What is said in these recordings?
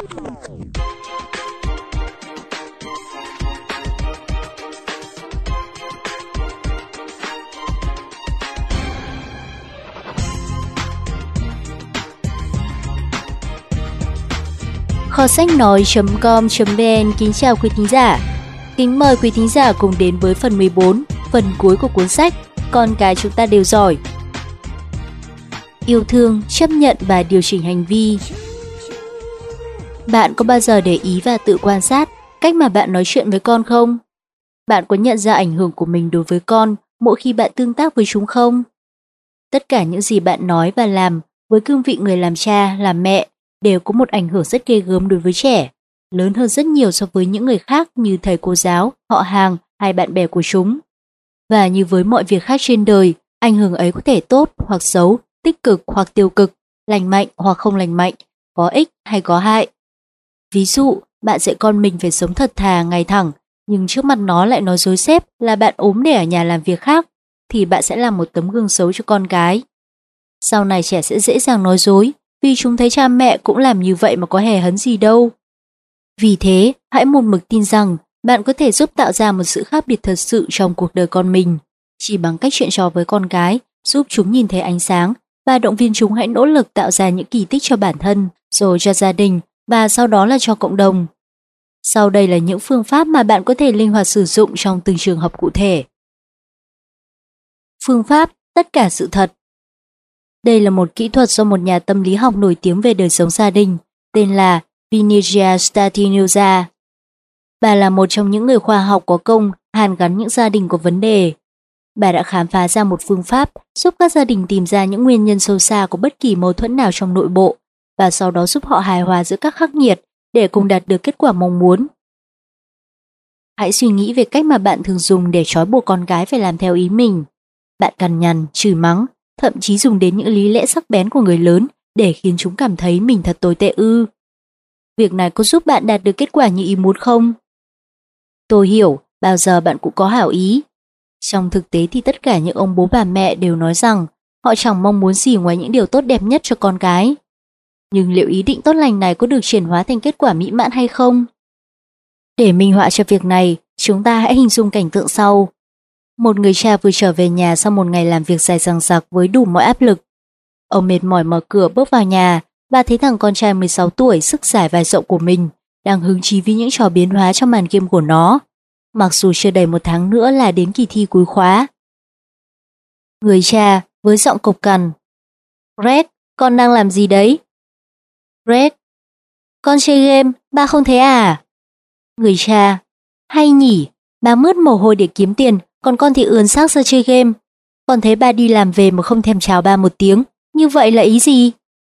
Kho sách nói.com.vn kính chào quý thính giả. Kính mời quý thính giả cùng đến với phần 14, phần cuối của cuốn sách Con cái chúng ta đều giỏi. Yêu thương, chấp nhận và điều chỉnh hành vi. Bạn có bao giờ để ý và tự quan sát cách mà bạn nói chuyện với con không? Bạn có nhận ra ảnh hưởng của mình đối với con mỗi khi bạn tương tác với chúng không? Tất cả những gì bạn nói và làm với cương vị người làm cha, làm mẹ đều có một ảnh hưởng rất ghê gớm đối với trẻ, lớn hơn rất nhiều so với những người khác như thầy cô giáo, họ hàng hay bạn bè của chúng. Và như với mọi việc khác trên đời, ảnh hưởng ấy có thể tốt hoặc xấu, tích cực hoặc tiêu cực, lành mạnh hoặc không lành mạnh, có ích hay có hại. Ví dụ, bạn dạy con mình phải sống thật thà, ngay thẳng, nhưng trước mặt nó lại nói dối xếp là bạn ốm để ở nhà làm việc khác, thì bạn sẽ làm một tấm gương xấu cho con cái. Sau này trẻ sẽ dễ dàng nói dối, vì chúng thấy cha mẹ cũng làm như vậy mà có hề hấn gì đâu. Vì thế, hãy một mực tin rằng bạn có thể giúp tạo ra một sự khác biệt thật sự trong cuộc đời con mình, chỉ bằng cách chuyện trò với con cái, giúp chúng nhìn thấy ánh sáng và động viên chúng hãy nỗ lực tạo ra những kỳ tích cho bản thân, rồi cho gia đình và sau đó là cho cộng đồng. Sau đây là những phương pháp mà bạn có thể linh hoạt sử dụng trong từng trường hợp cụ thể. Phương pháp tất cả sự thật đây là một kỹ thuật do một nhà tâm lý học nổi tiếng về đời sống gia đình, tên là Vinicia Statinusa. Bà là một trong những người khoa học có công hàn gắn những gia đình có vấn đề. Bà đã khám phá ra một phương pháp giúp các gia đình tìm ra những nguyên nhân sâu xa của bất kỳ mâu thuẫn nào trong nội bộ và sau đó giúp họ hài hòa giữa các khắc nghiệt để cùng đạt được kết quả mong muốn. Hãy suy nghĩ về cách mà bạn thường dùng để trói buộc con gái phải làm theo ý mình. Bạn cằn nhằn, chửi mắng thậm chí dùng đến những lý lẽ sắc bén của người lớn để khiến chúng cảm thấy mình thật tồi tệ ư. Việc này có giúp bạn đạt được kết quả như ý muốn không? Tôi hiểu, bao giờ bạn cũng có hảo ý. Trong thực tế thì tất cả những ông bố bà mẹ đều nói rằng họ chẳng mong muốn gì ngoài những điều tốt đẹp nhất cho con cái. Nhưng liệu ý định tốt lành này có được chuyển hóa thành kết quả mỹ mãn hay không? Để minh họa cho việc này, chúng ta hãy hình dung cảnh tượng sau. Một người cha vừa trở về nhà sau một ngày làm việc dài dằng dặc với đủ mọi áp lực. Ông mệt mỏi mở cửa bước vào nhà và thấy thằng con trai 16 tuổi sức giải và rộng của mình đang hứng chí với những trò biến hóa trong màn game của nó. Mặc dù chưa đầy một tháng nữa là đến kỳ thi cuối khóa. Người cha với giọng cộc cằn. Red, con đang làm gì đấy? Red, con chơi game, ba không thấy à? Người cha, hay nhỉ, ba mướt mồ hôi để kiếm tiền, còn con thì ườn xác ra chơi game. Con thấy ba đi làm về mà không thèm chào ba một tiếng, như vậy là ý gì?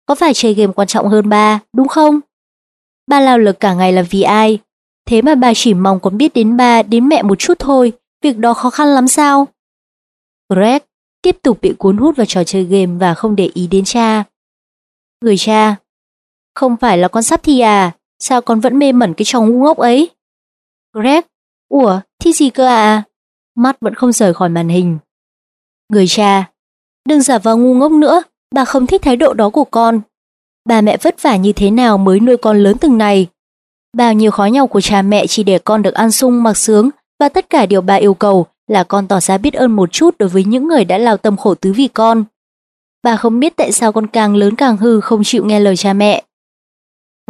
Có phải chơi game quan trọng hơn ba, đúng không? Ba lao lực cả ngày là vì ai? Thế mà bà chỉ mong con biết đến ba, đến mẹ một chút thôi, việc đó khó khăn lắm sao? Greg tiếp tục bị cuốn hút vào trò chơi game và không để ý đến cha. Người cha, không phải là con sắp thi à, sao con vẫn mê mẩn cái trò ngu ngốc ấy? Greg, ủa, thi gì cơ à? mắt vẫn không rời khỏi màn hình. Người cha, đừng giả vờ ngu ngốc nữa, bà không thích thái độ đó của con. Bà mẹ vất vả như thế nào mới nuôi con lớn từng này. Bao nhiêu khó nhau của cha mẹ chỉ để con được ăn sung mặc sướng và tất cả điều bà yêu cầu là con tỏ ra biết ơn một chút đối với những người đã lao tâm khổ tứ vì con. Bà không biết tại sao con càng lớn càng hư không chịu nghe lời cha mẹ.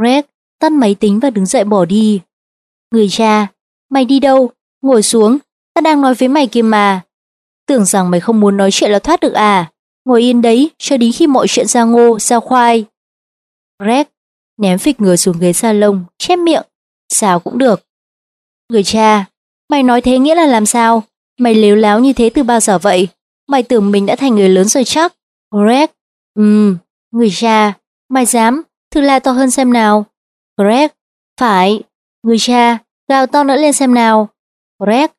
Greg tắt máy tính và đứng dậy bỏ đi. Người cha, mày đi đâu? Ngồi xuống, Ta đang nói với mày kìa mà. Tưởng rằng mày không muốn nói chuyện là thoát được à? Ngồi yên đấy cho đến khi mọi chuyện ra ngô, ra khoai. Greg ném phịch người xuống ghế salon, chép miệng. Sao cũng được. Người cha, mày nói thế nghĩa là làm sao? Mày lếu láo như thế từ bao giờ vậy? Mày tưởng mình đã thành người lớn rồi chắc. Greg, ừm, người cha, mày dám, thử la to hơn xem nào. Greg, phải, người cha, gào to nữa lên xem nào. Greg,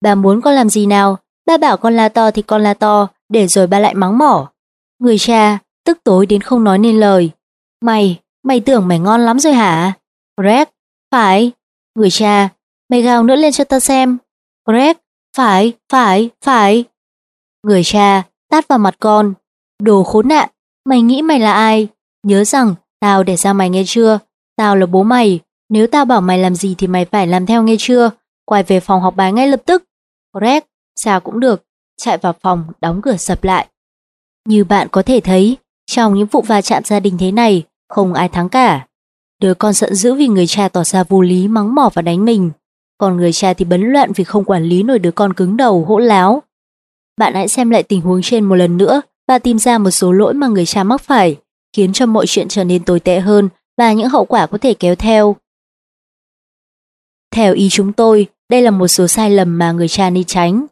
Bà muốn con làm gì nào, ba bảo con la to thì con la to, để rồi ba lại mắng mỏ. Người cha, tức tối đến không nói nên lời. Mày, mày tưởng mày ngon lắm rồi hả? Greg, phải. Người cha, mày gào nữa lên cho ta xem. Greg, phải, phải, phải. Người cha, tát vào mặt con. Đồ khốn nạn, mày nghĩ mày là ai? Nhớ rằng, tao để ra mày nghe chưa? Tao là bố mày, nếu tao bảo mày làm gì thì mày phải làm theo nghe chưa? Quay về phòng học bài ngay lập tức. Greg, sao cũng được, chạy vào phòng, đóng cửa sập lại. Như bạn có thể thấy, trong những vụ va chạm gia đình thế này, không ai thắng cả. Đứa con giận dữ vì người cha tỏ ra vô lý mắng mỏ và đánh mình. Còn người cha thì bấn loạn vì không quản lý nổi đứa con cứng đầu hỗn láo. Bạn hãy xem lại tình huống trên một lần nữa và tìm ra một số lỗi mà người cha mắc phải, khiến cho mọi chuyện trở nên tồi tệ hơn và những hậu quả có thể kéo theo. Theo ý chúng tôi, đây là một số sai lầm mà người cha nên tránh.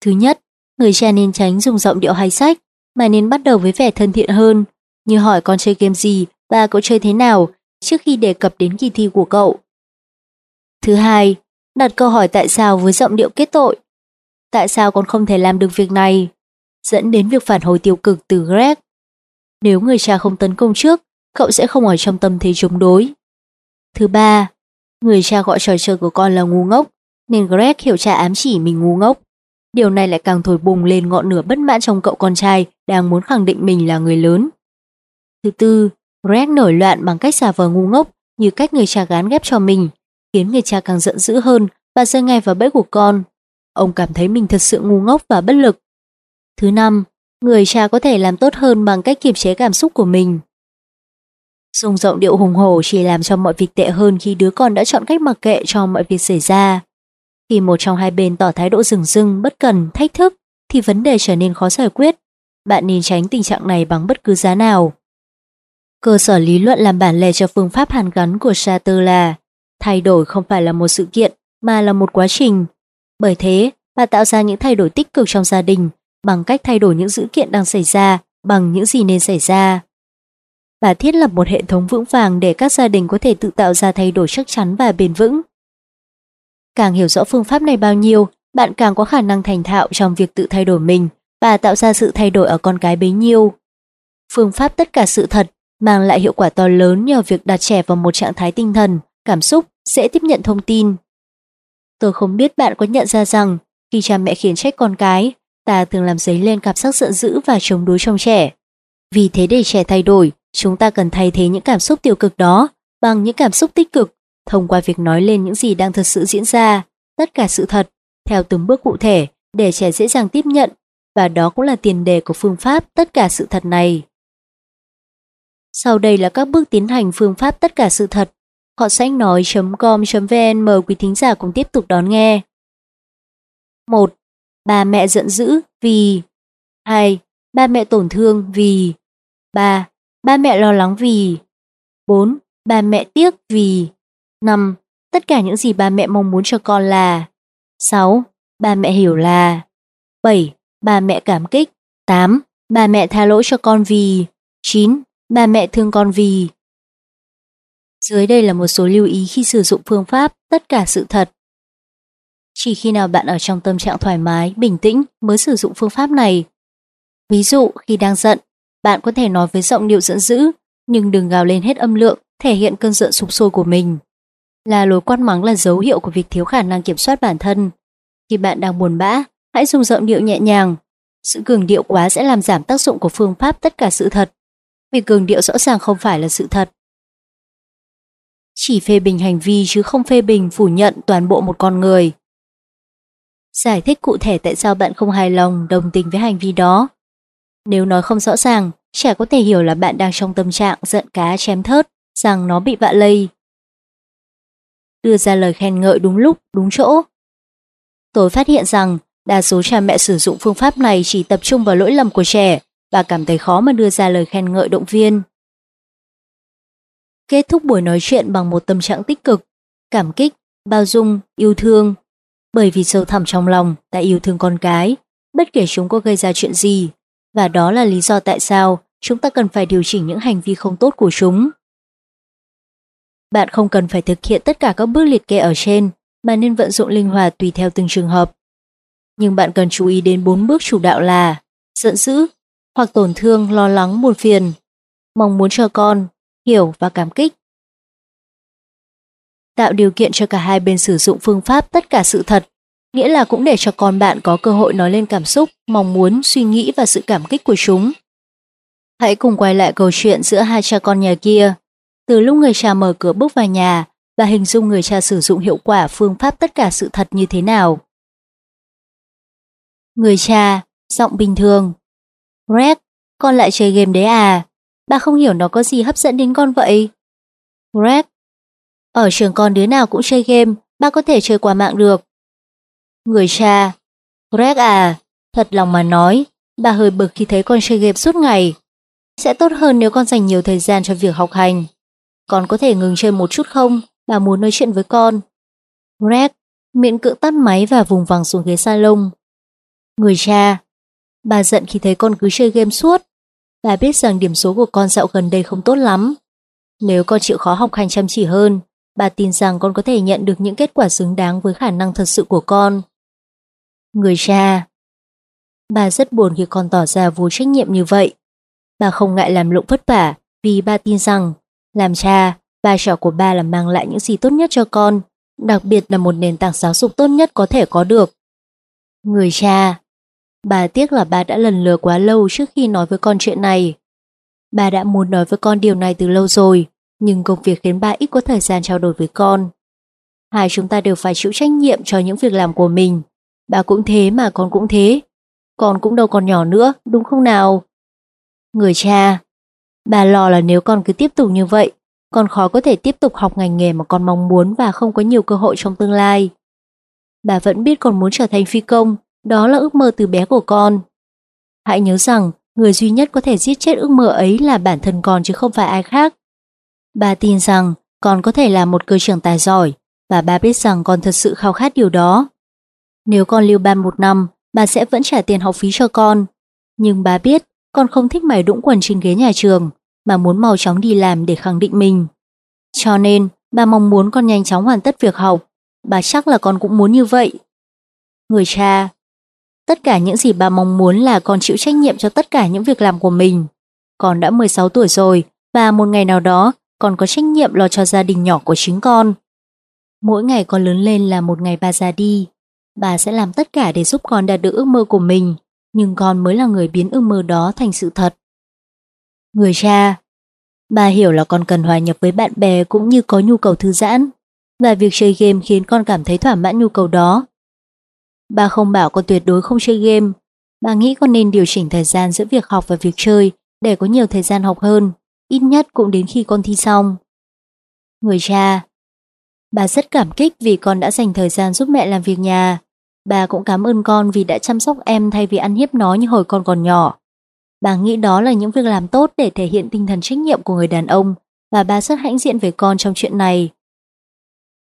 Thứ nhất, người cha nên tránh dùng giọng điệu hay sách, mà nên bắt đầu với vẻ thân thiện hơn, như hỏi con chơi game gì và cậu chơi thế nào trước khi đề cập đến kỳ thi của cậu. Thứ hai, đặt câu hỏi tại sao với giọng điệu kết tội. Tại sao con không thể làm được việc này? Dẫn đến việc phản hồi tiêu cực từ Greg. Nếu người cha không tấn công trước, cậu sẽ không ở trong tâm thế chống đối. Thứ ba, người cha gọi trò chơi của con là ngu ngốc, nên Greg hiểu cha ám chỉ mình ngu ngốc. Điều này lại càng thổi bùng lên ngọn lửa bất mãn trong cậu con trai đang muốn khẳng định mình là người lớn. Thứ tư, Greg nổi loạn bằng cách giả vờ ngu ngốc như cách người cha gán ghép cho mình, khiến người cha càng giận dữ hơn và rơi ngay vào bẫy của con. Ông cảm thấy mình thật sự ngu ngốc và bất lực. Thứ năm, người cha có thể làm tốt hơn bằng cách kiềm chế cảm xúc của mình. Dùng giọng điệu hùng hổ chỉ làm cho mọi việc tệ hơn khi đứa con đã chọn cách mặc kệ cho mọi việc xảy ra. Khi một trong hai bên tỏ thái độ rừng rưng, bất cần, thách thức, thì vấn đề trở nên khó giải quyết. Bạn nên tránh tình trạng này bằng bất cứ giá nào. Cơ sở lý luận làm bản lề cho phương pháp hàn gắn của Sartre là thay đổi không phải là một sự kiện mà là một quá trình. Bởi thế, bạn tạo ra những thay đổi tích cực trong gia đình bằng cách thay đổi những dữ kiện đang xảy ra bằng những gì nên xảy ra. Bà thiết lập một hệ thống vững vàng để các gia đình có thể tự tạo ra thay đổi chắc chắn và bền vững. Càng hiểu rõ phương pháp này bao nhiêu, bạn càng có khả năng thành thạo trong việc tự thay đổi mình và tạo ra sự thay đổi ở con cái bấy nhiêu. Phương pháp tất cả sự thật mang lại hiệu quả to lớn nhờ việc đặt trẻ vào một trạng thái tinh thần, cảm xúc, dễ tiếp nhận thông tin. Tôi không biết bạn có nhận ra rằng khi cha mẹ khiển trách con cái, ta thường làm dấy lên cảm giác giận dữ và chống đối trong trẻ. Vì thế để trẻ thay đổi, chúng ta cần thay thế những cảm xúc tiêu cực đó bằng những cảm xúc tích cực thông qua việc nói lên những gì đang thật sự diễn ra, tất cả sự thật, theo từng bước cụ thể để trẻ dễ dàng tiếp nhận và đó cũng là tiền đề của phương pháp tất cả sự thật này. Sau đây là các bước tiến hành phương pháp tất cả sự thật. Họ sách nói.com.vn mời quý thính giả cùng tiếp tục đón nghe. 1. Ba mẹ giận dữ vì 2. Ba mẹ tổn thương vì 3. Ba mẹ lo lắng vì 4. Ba mẹ tiếc vì 5. Tất cả những gì ba mẹ mong muốn cho con là 6. Ba mẹ hiểu là 7. Ba mẹ cảm kích 8. Ba mẹ tha lỗi cho con vì 9. Ba mẹ thương con vì Dưới đây là một số lưu ý khi sử dụng phương pháp tất cả sự thật. Chỉ khi nào bạn ở trong tâm trạng thoải mái, bình tĩnh mới sử dụng phương pháp này. Ví dụ khi đang giận, bạn có thể nói với giọng điệu giận dữ, nhưng đừng gào lên hết âm lượng, thể hiện cơn giận sụp sôi của mình. Là lối quát mắng là dấu hiệu của việc thiếu khả năng kiểm soát bản thân. Khi bạn đang buồn bã, hãy dùng giọng điệu nhẹ nhàng. Sự cường điệu quá sẽ làm giảm tác dụng của phương pháp tất cả sự thật vì cường điệu rõ ràng không phải là sự thật. Chỉ phê bình hành vi chứ không phê bình phủ nhận toàn bộ một con người. Giải thích cụ thể tại sao bạn không hài lòng, đồng tình với hành vi đó. Nếu nói không rõ ràng, trẻ có thể hiểu là bạn đang trong tâm trạng giận cá chém thớt, rằng nó bị vạ lây. Đưa ra lời khen ngợi đúng lúc, đúng chỗ. Tôi phát hiện rằng đa số cha mẹ sử dụng phương pháp này chỉ tập trung vào lỗi lầm của trẻ và cảm thấy khó mà đưa ra lời khen ngợi động viên. Kết thúc buổi nói chuyện bằng một tâm trạng tích cực, cảm kích, bao dung, yêu thương. Bởi vì sâu thẳm trong lòng ta yêu thương con cái, bất kể chúng có gây ra chuyện gì. Và đó là lý do tại sao chúng ta cần phải điều chỉnh những hành vi không tốt của chúng. Bạn không cần phải thực hiện tất cả các bước liệt kê ở trên, mà nên vận dụng linh hoạt tùy theo từng trường hợp. Nhưng bạn cần chú ý đến bốn bước chủ đạo là giận dữ, hoặc tổn thương, lo lắng, buồn phiền, mong muốn cho con hiểu và cảm kích. Tạo điều kiện cho cả hai bên sử dụng phương pháp tất cả sự thật, nghĩa là cũng để cho con bạn có cơ hội nói lên cảm xúc, mong muốn, suy nghĩ và sự cảm kích của chúng. Hãy cùng quay lại câu chuyện giữa hai cha con nhà kia. Từ lúc người cha mở cửa bước vào nhà, bà hình dung người cha sử dụng hiệu quả phương pháp tất cả sự thật như thế nào. Người cha, giọng bình thường. Greg, con lại chơi game đấy à? Bà không hiểu nó có gì hấp dẫn đến con vậy. Greg, ở trường con đứa nào cũng chơi game, ba có thể chơi qua mạng được. Người cha, Greg à, thật lòng mà nói, bà hơi bực khi thấy con chơi game suốt ngày. Sẽ tốt hơn nếu con dành nhiều thời gian cho việc học hành. Con có thể ngừng chơi một chút không? Bà muốn nói chuyện với con. Greg miệng cưỡng tắt máy và vùng vằng xuống ghế salon. Người cha, bà giận khi thấy con cứ chơi game suốt. Bà biết rằng điểm số của con dạo gần đây không tốt lắm. Nếu con chịu khó học hành chăm chỉ hơn, bà tin rằng con có thể nhận được những kết quả xứng đáng với khả năng thật sự của con. Người cha Bà rất buồn khi con tỏ ra vô trách nhiệm như vậy. Bà không ngại làm lụng vất vả vì bà tin rằng làm cha, vai trò của bà là mang lại những gì tốt nhất cho con, đặc biệt là một nền tảng giáo dục tốt nhất có thể có được. Người cha Bà tiếc là bà đã lần lừa quá lâu trước khi nói với con chuyện này. Bà đã muốn nói với con điều này từ lâu rồi, nhưng công việc khiến bà ít có thời gian trao đổi với con. Hai chúng ta đều phải chịu trách nhiệm cho những việc làm của mình. Bà cũng thế mà con cũng thế. Con cũng đâu còn nhỏ nữa, đúng không nào? Người cha, bà lo là nếu con cứ tiếp tục như vậy, con khó có thể tiếp tục học ngành nghề mà con mong muốn và không có nhiều cơ hội trong tương lai. Bà vẫn biết con muốn trở thành phi công, đó là ước mơ từ bé của con. Hãy nhớ rằng, người duy nhất có thể giết chết ước mơ ấy là bản thân con chứ không phải ai khác. Bà tin rằng con có thể là một cơ trưởng tài giỏi và bà biết rằng con thật sự khao khát điều đó. Nếu con lưu ban một năm, bà sẽ vẫn trả tiền học phí cho con. Nhưng bà biết con không thích mải đũng quần trên ghế nhà trường mà muốn mau chóng đi làm để khẳng định mình. Cho nên, bà mong muốn con nhanh chóng hoàn tất việc học. Bà chắc là con cũng muốn như vậy. Người cha Tất cả những gì bà mong muốn là con chịu trách nhiệm cho tất cả những việc làm của mình. Con đã 16 tuổi rồi và một ngày nào đó còn có trách nhiệm lo cho gia đình nhỏ của chính con. Mỗi ngày con lớn lên là một ngày bà già đi. Bà sẽ làm tất cả để giúp con đạt được ước mơ của mình, nhưng con mới là người biến ước mơ đó thành sự thật. Người cha, bà hiểu là con cần hòa nhập với bạn bè cũng như có nhu cầu thư giãn, và việc chơi game khiến con cảm thấy thỏa mãn nhu cầu đó. Bà không bảo con tuyệt đối không chơi game, bà nghĩ con nên điều chỉnh thời gian giữa việc học và việc chơi để có nhiều thời gian học hơn, ít nhất cũng đến khi con thi xong. Người cha Bà rất cảm kích vì con đã dành thời gian giúp mẹ làm việc nhà. Bà cũng cảm ơn con vì đã chăm sóc em thay vì ăn hiếp nó như hồi con còn nhỏ. Bà nghĩ đó là những việc làm tốt để thể hiện tinh thần trách nhiệm của người đàn ông và bà rất hãnh diện về con trong chuyện này.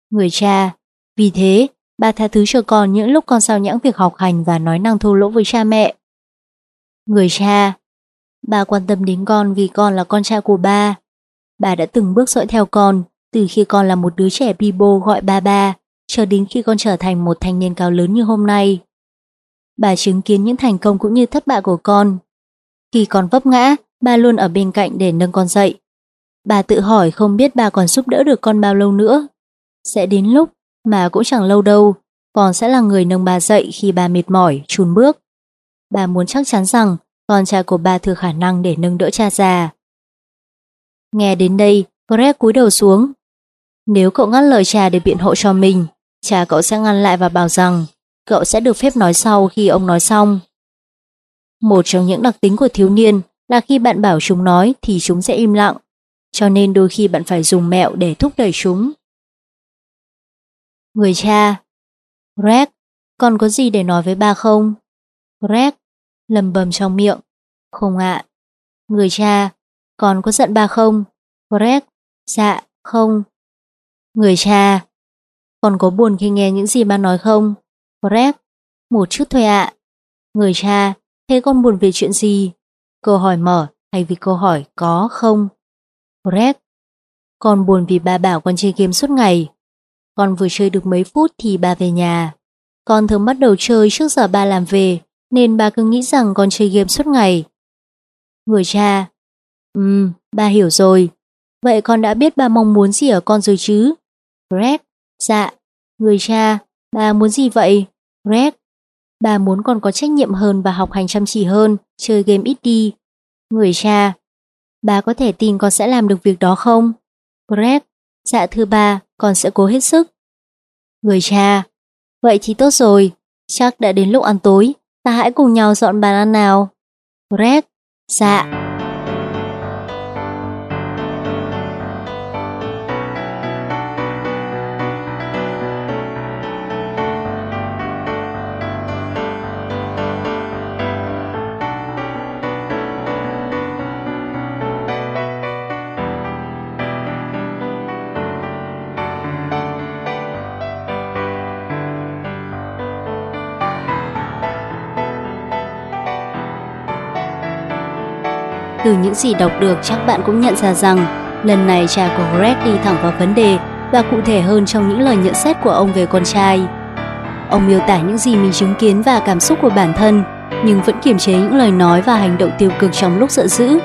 Người cha, vì thế, bà tha thứ cho con những lúc con sao nhãng việc học hành và nói năng thô lỗ với cha mẹ. Người cha, bà quan tâm đến con vì con là con trai của ba. Bà đã từng bước dõi theo con từ khi con là một đứa trẻ bibo gọi ba ba cho đến khi con trở thành một thanh niên cao lớn như hôm nay. Bà chứng kiến những thành công cũng như thất bại của con. Khi con vấp ngã, bà luôn ở bên cạnh để nâng con dậy. Bà tự hỏi không biết bà còn giúp đỡ được con bao lâu nữa. Sẽ đến lúc, mà cũng chẳng lâu đâu, con sẽ là người nâng bà dậy khi bà mệt mỏi, chùn bước. Bà muốn chắc chắn rằng con trai của bà thừa khả năng để nâng đỡ cha già. Nghe đến đây, Greg cúi đầu xuống. Nếu cậu ngắt lời cha để biện hộ cho mình, cha cậu sẽ ngăn lại và bảo rằng cậu sẽ được phép nói sau khi ông nói xong. Một trong những đặc tính của thiếu niên là khi bạn bảo chúng nói thì chúng sẽ im lặng, cho nên đôi khi bạn phải dùng mẹo để thúc đẩy chúng. Người cha Greg, con có gì để nói với ba không? Greg, lầm bầm trong miệng. Không ạ. Người cha, con có giận ba không? Greg, dạ, không. Người cha, con có buồn khi nghe những gì ba nói không? Greg, một chút thôi ạ. Người cha, thế con buồn về chuyện gì? Câu hỏi mở hay vì câu hỏi có không? Greg, con buồn vì ba bảo con chơi game suốt ngày. Con vừa chơi được mấy phút thì ba về nhà. Con thường bắt đầu chơi trước giờ ba làm về, nên bà cứ nghĩ rằng con chơi game suốt ngày. Người cha, Ừm, ba hiểu rồi. Vậy con đã biết ba mong muốn gì ở con rồi chứ? Greg, dạ. Người cha, ba muốn gì vậy? Greg, ba muốn con có trách nhiệm hơn và học hành chăm chỉ hơn, chơi game ít đi. Người cha, ba có thể tin con sẽ làm được việc đó không? Greg, dạ thưa ba, con sẽ cố hết sức. Người cha, vậy thì tốt rồi, chắc đã đến lúc ăn tối, ta hãy cùng nhau dọn bàn ăn nào. Greg, dạ. Từ những gì đọc được chắc bạn cũng nhận ra rằng lần này cha của Greg đi thẳng vào vấn đề và cụ thể hơn trong những lời nhận xét của ông về con trai. Ông miêu tả những gì mình chứng kiến và cảm xúc của bản thân, nhưng vẫn kiềm chế những lời nói và hành động tiêu cực trong lúc giận dữ.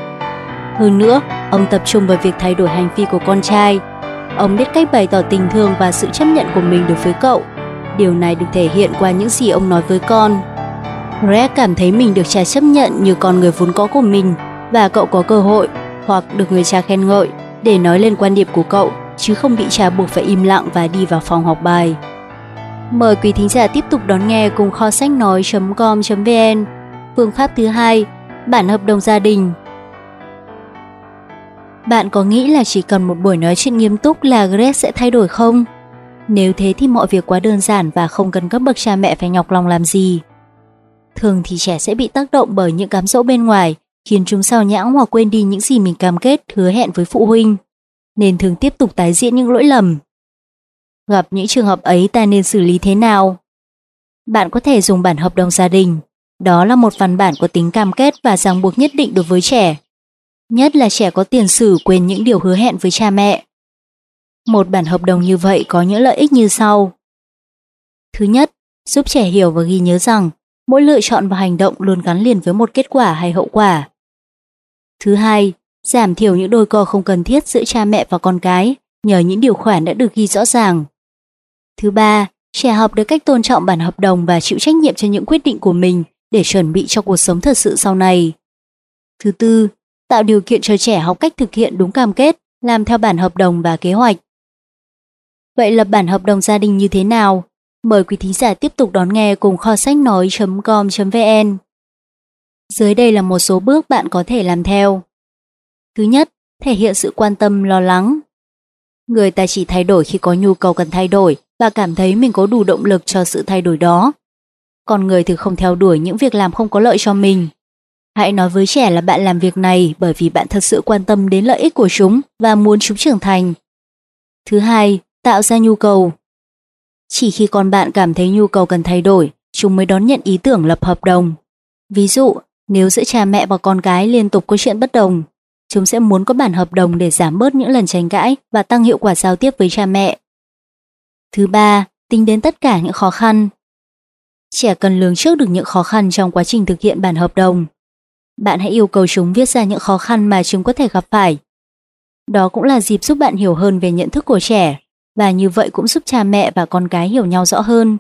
Hơn nữa, ông tập trung vào việc thay đổi hành vi của con trai. Ông biết cách bày tỏ tình thương và sự chấp nhận của mình đối với cậu. Điều này được thể hiện qua những gì ông nói với con. Greg cảm thấy mình được cha chấp nhận như con người vốn có của mình và cậu có cơ hội hoặc được người cha khen ngợi để nói lên quan điểm của cậu chứ không bị cha buộc phải im lặng và đi vào phòng học bài. Mời quý thính giả tiếp tục đón nghe cùng kho sách nói.com.vn Phương pháp thứ hai, bản hợp đồng gia đình. Bạn có nghĩ là chỉ cần một buổi nói chuyện nghiêm túc là Grace sẽ thay đổi không? Nếu thế thì mọi việc quá đơn giản và không cần các bậc cha mẹ phải nhọc lòng làm gì. Thường thì trẻ sẽ bị tác động bởi những cám dỗ bên ngoài khiến chúng sao nhãng hoặc quên đi những gì mình cam kết hứa hẹn với phụ huynh, nên thường tiếp tục tái diễn những lỗi lầm. Gặp những trường hợp ấy ta nên xử lý thế nào? Bạn có thể dùng bản hợp đồng gia đình. Đó là một văn bản có tính cam kết và ràng buộc nhất định đối với trẻ. Nhất là trẻ có tiền sử quên những điều hứa hẹn với cha mẹ. Một bản hợp đồng như vậy có những lợi ích như sau. Thứ nhất, giúp trẻ hiểu và ghi nhớ rằng mỗi lựa chọn và hành động luôn gắn liền với một kết quả hay hậu quả. Thứ hai, giảm thiểu những đôi co không cần thiết giữa cha mẹ và con cái nhờ những điều khoản đã được ghi rõ ràng. Thứ ba, trẻ học được cách tôn trọng bản hợp đồng và chịu trách nhiệm cho những quyết định của mình để chuẩn bị cho cuộc sống thật sự sau này. Thứ tư, tạo điều kiện cho trẻ học cách thực hiện đúng cam kết, làm theo bản hợp đồng và kế hoạch. Vậy lập bản hợp đồng gia đình như thế nào? Mời quý thính giả tiếp tục đón nghe cùng kho sách nói.com.vn. Dưới đây là một số bước bạn có thể làm theo. Thứ nhất, thể hiện sự quan tâm lo lắng. Người ta chỉ thay đổi khi có nhu cầu cần thay đổi và cảm thấy mình có đủ động lực cho sự thay đổi đó. Còn người thì không theo đuổi những việc làm không có lợi cho mình. Hãy nói với trẻ là bạn làm việc này bởi vì bạn thật sự quan tâm đến lợi ích của chúng và muốn chúng trưởng thành. Thứ hai, tạo ra nhu cầu. Chỉ khi con bạn cảm thấy nhu cầu cần thay đổi, chúng mới đón nhận ý tưởng lập hợp đồng. Ví dụ, nếu giữa cha mẹ và con gái liên tục có chuyện bất đồng, chúng sẽ muốn có bản hợp đồng để giảm bớt những lần tranh cãi và tăng hiệu quả giao tiếp với cha mẹ. Thứ ba, tính đến tất cả những khó khăn. Trẻ cần lường trước được những khó khăn trong quá trình thực hiện bản hợp đồng. Bạn hãy yêu cầu chúng viết ra những khó khăn mà chúng có thể gặp phải. Đó cũng là dịp giúp bạn hiểu hơn về nhận thức của trẻ và như vậy cũng giúp cha mẹ và con cái hiểu nhau rõ hơn.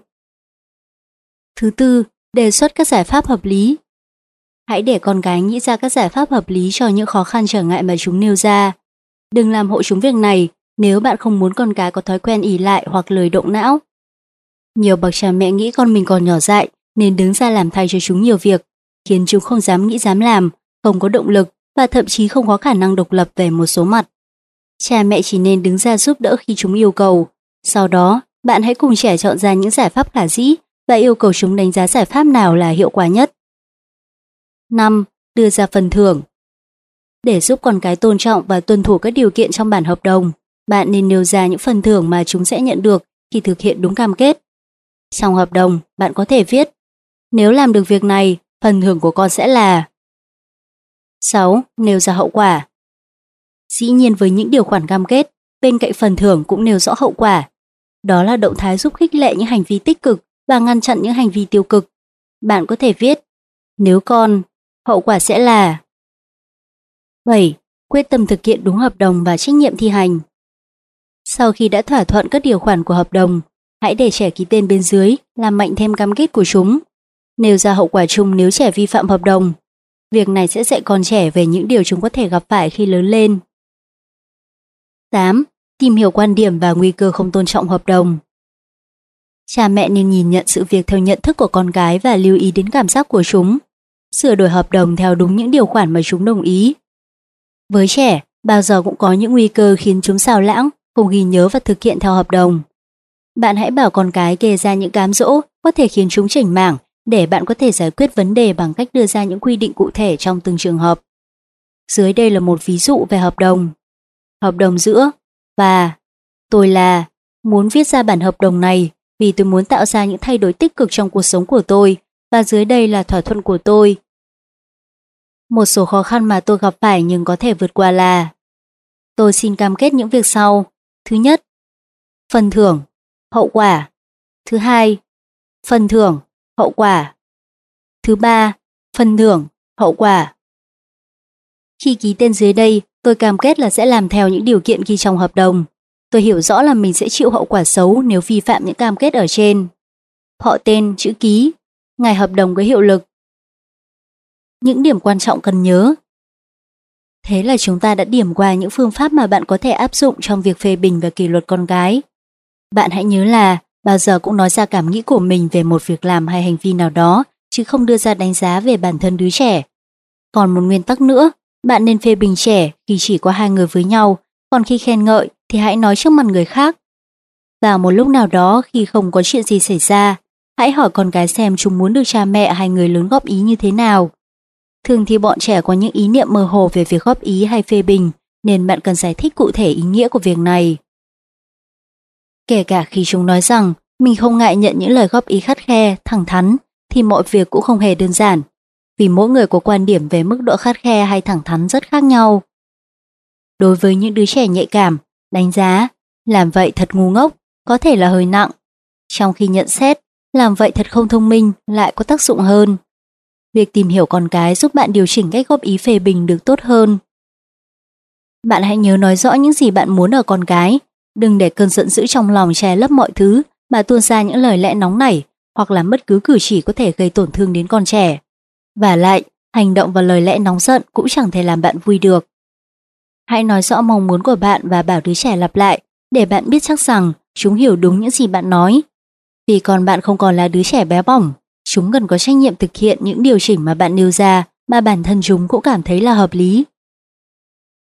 Thứ tư, đề xuất các giải pháp hợp lý. Hãy để con gái nghĩ ra các giải pháp hợp lý cho những khó khăn trở ngại mà chúng nêu ra. Đừng làm hộ chúng việc này nếu bạn không muốn con cái có thói quen ỉ lại hoặc lời động não. Nhiều bậc cha mẹ nghĩ con mình còn nhỏ dại nên đứng ra làm thay cho chúng nhiều việc, khiến chúng không dám nghĩ dám làm, không có động lực và thậm chí không có khả năng độc lập về một số mặt. Cha mẹ chỉ nên đứng ra giúp đỡ khi chúng yêu cầu. Sau đó, bạn hãy cùng trẻ chọn ra những giải pháp khả dĩ và yêu cầu chúng đánh giá giải pháp nào là hiệu quả nhất. 5. Đưa ra phần thưởng Để giúp con cái tôn trọng và tuân thủ các điều kiện trong bản hợp đồng, bạn nên nêu ra những phần thưởng mà chúng sẽ nhận được khi thực hiện đúng cam kết. Trong hợp đồng, bạn có thể viết Nếu làm được việc này, phần thưởng của con sẽ là 6. Nêu ra hậu quả Dĩ nhiên với những điều khoản cam kết, bên cạnh phần thưởng cũng nêu rõ hậu quả. Đó là động thái giúp khích lệ những hành vi tích cực và ngăn chặn những hành vi tiêu cực. Bạn có thể viết, nếu con, hậu quả sẽ là 7. Quyết tâm thực hiện đúng hợp đồng và trách nhiệm thi hành. Sau khi đã thỏa thuận các điều khoản của hợp đồng, hãy để trẻ ký tên bên dưới làm mạnh thêm cam kết của chúng. Nêu ra hậu quả chung nếu trẻ vi phạm hợp đồng. Việc này sẽ dạy con trẻ về những điều chúng có thể gặp phải khi lớn lên. 8. tìm hiểu quan điểm và nguy cơ không tôn trọng hợp đồng. Cha mẹ nên nhìn nhận sự việc theo nhận thức của con gái và lưu ý đến cảm giác của chúng. Sửa đổi hợp đồng theo đúng những điều khoản mà chúng đồng ý. Với trẻ, bao giờ cũng có những nguy cơ khiến chúng xào lãng, không ghi nhớ và thực hiện theo hợp đồng. Bạn hãy bảo con cái kê ra những cám dỗ có thể khiến chúng chỉnh mảng để bạn có thể giải quyết vấn đề bằng cách đưa ra những quy định cụ thể trong từng trường hợp. Dưới đây là một ví dụ về hợp đồng. Hợp đồng giữa và tôi là muốn viết ra bản hợp đồng này vì tôi muốn tạo ra những thay đổi tích cực trong cuộc sống của tôi và dưới đây là thỏa thuận của tôi. Một số khó khăn mà tôi gặp phải nhưng có thể vượt qua là Tôi xin cam kết những việc sau. Thứ nhất, phần thưởng, hậu quả. Thứ hai, phần thưởng, hậu quả. Thứ ba, phần thưởng, hậu quả. Khi ký tên dưới đây, tôi cam kết là sẽ làm theo những điều kiện ghi trong hợp đồng. Tôi hiểu rõ là mình sẽ chịu hậu quả xấu nếu vi phạm những cam kết ở trên. Họ tên, chữ ký, ngày hợp đồng có hiệu lực. Những điểm quan trọng cần nhớ. Thế là chúng ta đã điểm qua những phương pháp mà bạn có thể áp dụng trong việc phê bình và kỷ luật con gái. Bạn hãy nhớ là bao giờ cũng nói ra cảm nghĩ của mình về một việc làm hay hành vi nào đó, chứ không đưa ra đánh giá về bản thân đứa trẻ. Còn một nguyên tắc nữa, bạn nên phê bình trẻ khi chỉ có hai người với nhau, còn khi khen ngợi thì hãy nói trước mặt người khác. Vào một lúc nào đó khi không có chuyện gì xảy ra, hãy hỏi con gái xem chúng muốn được cha mẹ hay người lớn góp ý như thế nào. Thường thì bọn trẻ có những ý niệm mơ hồ về việc góp ý hay phê bình, nên bạn cần giải thích cụ thể ý nghĩa của việc này. Kể cả khi chúng nói rằng mình không ngại nhận những lời góp ý khắt khe, thẳng thắn, thì mọi việc cũng không hề đơn giản, vì mỗi người có quan điểm về mức độ khắt khe hay thẳng thắn rất khác nhau. Đối với những đứa trẻ nhạy cảm, đánh giá, làm vậy thật ngu ngốc, có thể là hơi nặng. Trong khi nhận xét, làm vậy thật không thông minh lại có tác dụng hơn. Việc tìm hiểu con cái giúp bạn điều chỉnh cách góp ý phê bình được tốt hơn. Bạn hãy nhớ nói rõ những gì bạn muốn ở con cái, đừng để cơn giận dữ trong lòng che lấp mọi thứ mà tuôn ra những lời lẽ nóng nảy hoặc làm bất cứ cử chỉ có thể gây tổn thương đến con trẻ. Và lại, hành động và lời lẽ nóng giận cũng chẳng thể làm bạn vui được. Hãy nói rõ mong muốn của bạn và bảo đứa trẻ lặp lại để bạn biết chắc rằng chúng hiểu đúng những gì bạn nói. Vì còn bạn không còn là đứa trẻ bé bỏng, chúng cần có trách nhiệm thực hiện những điều chỉnh mà bạn nêu ra mà bản thân chúng cũng cảm thấy là hợp lý.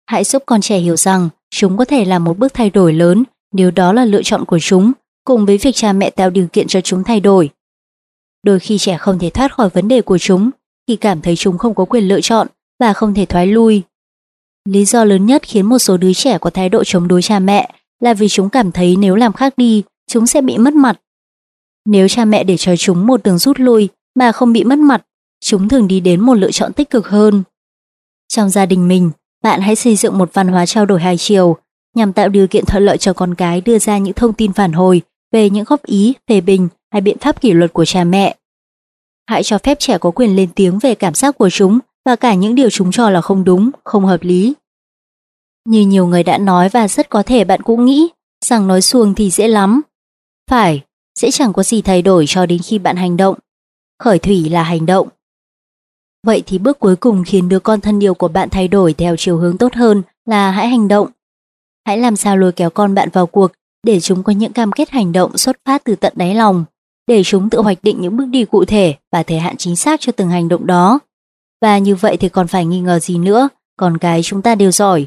Hãy giúp con trẻ hiểu rằng chúng có thể làm một bước thay đổi lớn nếu đó là lựa chọn của chúng, cùng với việc cha mẹ tạo điều kiện cho chúng thay đổi. Đôi khi trẻ không thể thoát khỏi vấn đề của chúng khi cảm thấy chúng không có quyền lựa chọn và không thể thoái lui. Lý do lớn nhất khiến một số đứa trẻ có thái độ chống đối cha mẹ là vì chúng cảm thấy nếu làm khác đi, chúng sẽ bị mất mặt. Nếu cha mẹ để cho chúng một đường rút lui mà không bị mất mặt, chúng thường đi đến một lựa chọn tích cực hơn. Trong gia đình mình, bạn hãy xây dựng một văn hóa trao đổi hai chiều nhằm tạo điều kiện thuận lợi cho con cái đưa ra những thông tin phản hồi về những góp ý, phê bình hay biện pháp kỷ luật của cha mẹ. Hãy cho phép trẻ có quyền lên tiếng về cảm giác của chúng và cả những điều chúng cho là không đúng, không hợp lý. Như nhiều người đã nói và rất có thể bạn cũng nghĩ rằng nói xuồng thì dễ lắm. Phải, sẽ chẳng có gì thay đổi cho đến khi bạn hành động. Khởi thủy là hành động. Vậy thì bước cuối cùng khiến đứa con thân yêu của bạn thay đổi theo chiều hướng tốt hơn là hãy hành động. Hãy làm sao lôi kéo con bạn vào cuộc để chúng có những cam kết hành động xuất phát từ tận đáy lòng, để chúng tự hoạch định những bước đi cụ thể và thời hạn chính xác cho từng hành động đó. Và như vậy thì còn phải nghi ngờ gì nữa, còn cái chúng ta đều giỏi.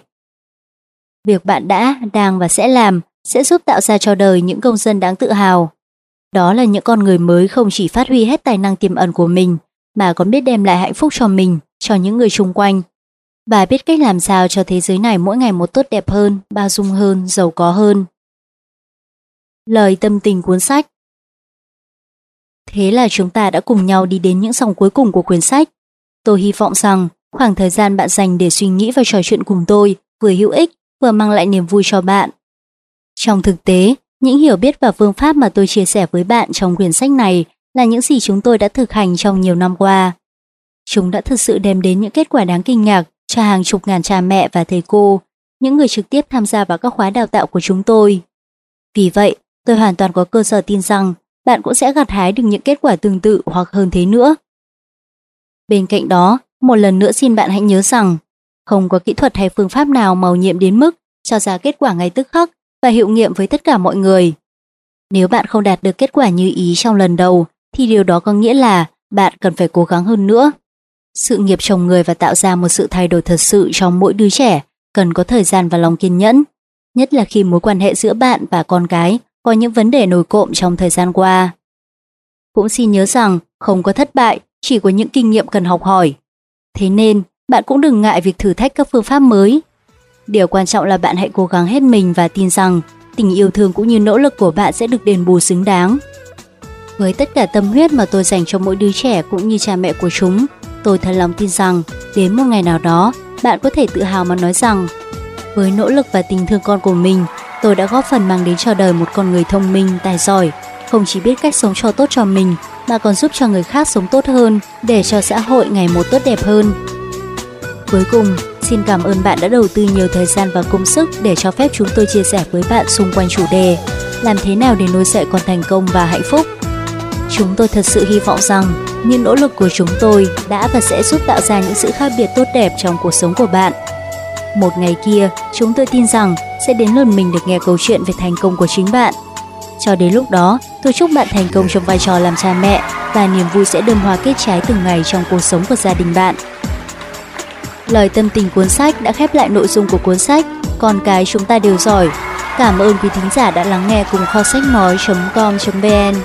Việc bạn đã, đang và sẽ làm sẽ giúp tạo ra cho đời những công dân đáng tự hào. Đó là những con người mới không chỉ phát huy hết tài năng tiềm ẩn của mình, mà còn biết đem lại hạnh phúc cho mình, cho những người xung quanh. Và biết cách làm sao cho thế giới này mỗi ngày một tốt đẹp hơn, bao dung hơn, giàu có hơn. Lời tâm tình cuốn sách Thế là chúng ta đã cùng nhau đi đến những dòng cuối cùng của quyển sách. Tôi hy vọng rằng khoảng thời gian bạn dành để suy nghĩ và trò chuyện cùng tôi vừa hữu ích vừa mang lại niềm vui cho bạn. Trong thực tế, những hiểu biết và phương pháp mà tôi chia sẻ với bạn trong quyển sách này là những gì chúng tôi đã thực hành trong nhiều năm qua. Chúng đã thực sự đem đến những kết quả đáng kinh ngạc cho hàng chục ngàn cha mẹ và thầy cô, những người trực tiếp tham gia vào các khóa đào tạo của chúng tôi. Vì vậy, tôi hoàn toàn có cơ sở tin rằng bạn cũng sẽ gặt hái được những kết quả tương tự hoặc hơn thế nữa. Bên cạnh đó, một lần nữa xin bạn hãy nhớ rằng không có kỹ thuật hay phương pháp nào màu nhiệm đến mức cho ra kết quả ngay tức khắc và hiệu nghiệm với tất cả mọi người. Nếu bạn không đạt được kết quả như ý trong lần đầu, thì điều đó có nghĩa là bạn cần phải cố gắng hơn nữa. Sự nghiệp chồng người và tạo ra một sự thay đổi thật sự trong mỗi đứa trẻ cần có thời gian và lòng kiên nhẫn, nhất là khi mối quan hệ giữa bạn và con cái có những vấn đề nổi cộm trong thời gian qua. Cũng xin nhớ rằng không có thất bại, chỉ có những kinh nghiệm cần học hỏi. Thế nên, bạn cũng đừng ngại việc thử thách các phương pháp mới. Điều quan trọng là bạn hãy cố gắng hết mình và tin rằng tình yêu thương cũng như nỗ lực của bạn sẽ được đền bù xứng đáng. Với tất cả tâm huyết mà tôi dành cho mỗi đứa trẻ cũng như cha mẹ của chúng, tôi thật lòng tin rằng đến một ngày nào đó, bạn có thể tự hào mà nói rằng với nỗ lực và tình thương con của mình, tôi đã góp phần mang đến cho đời một con người thông minh, tài giỏi, không chỉ biết cách sống cho tốt cho mình mà còn giúp cho người khác sống tốt hơn để cho xã hội ngày một tốt đẹp hơn. Cuối cùng, xin cảm ơn bạn đã đầu tư nhiều thời gian và công sức để cho phép chúng tôi chia sẻ với bạn xung quanh chủ đề làm thế nào để nuôi dạy con thành công và hạnh phúc. Chúng tôi thật sự hy vọng rằng những nỗ lực của chúng tôi đã và sẽ giúp tạo ra những sự khác biệt tốt đẹp trong cuộc sống của bạn. Một ngày kia, chúng tôi tin rằng sẽ đến lượt mình được nghe câu chuyện về thành công của chính bạn. Cho đến lúc đó, tôi chúc bạn thành công trong vai trò làm cha mẹ và niềm vui sẽ đơm hoa kết trái từng ngày trong cuộc sống của gia đình bạn. Lời tâm tình cuốn sách đã khép lại nội dung của cuốn sách Con cái chúng ta đều giỏi. Cảm ơn quý thính giả đã lắng nghe cùng kho sách nói.com.vn.